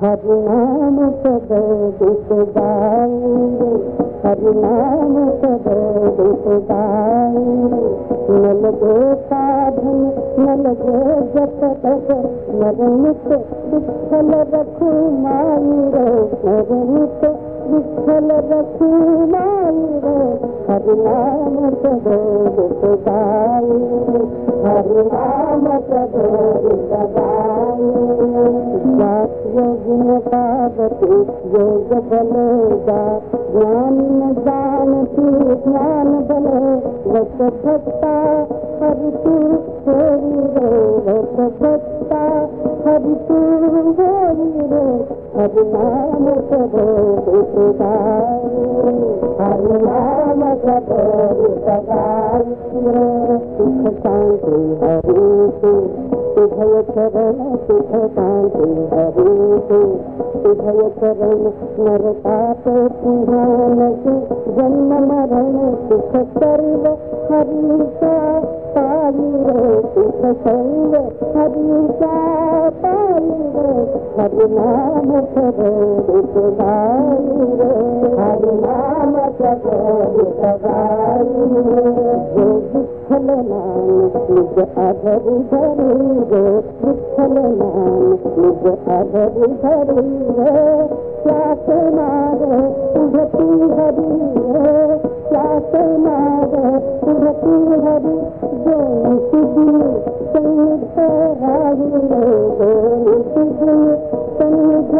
हरिनाम सदो दुख गाएंगे हरिनाम सदो दुख गाएंगे न लगे साधन न लगे जप तप नरमित विठल रखू रखू हरिनाम बलेगा ज्ञान हरि तू होरी रे हरि तू होरी रे हरि नाम करो गाय हरि नाम करो गाय सुख शांति हरि तू तुझय चरण सुख हरि तू तुझय चरण नर पाप पुराण जन्म मरण सुख सर्व हरि का पाई रे सुख संग हरि का पाई रे हरि नाम गाई रे हरि नाम करो दुख गाई रे जो विठल नाम निज अधर धरी रे विठल नाम निज अधर धरी रे प्यास मारे तुझती हरी रे प्यास मारे तुझती हरी जो सिद्धि संग राही रे जो सिद्धि संग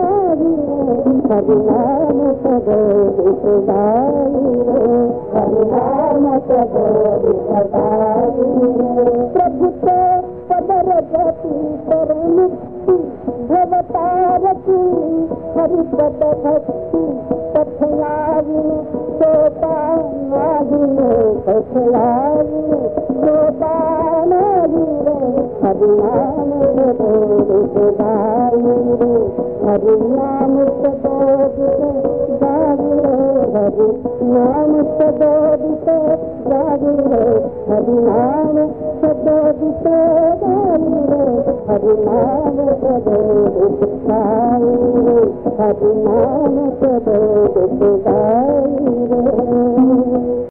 राही रे हरि नाम सदो गाई प्रभु तो कदर गति हरिपद भक्ति कठिनारी सोता नारी कठिनारी सोता नारी हरिनाम مانو جو هجي ساري هتي مانو ته بيساري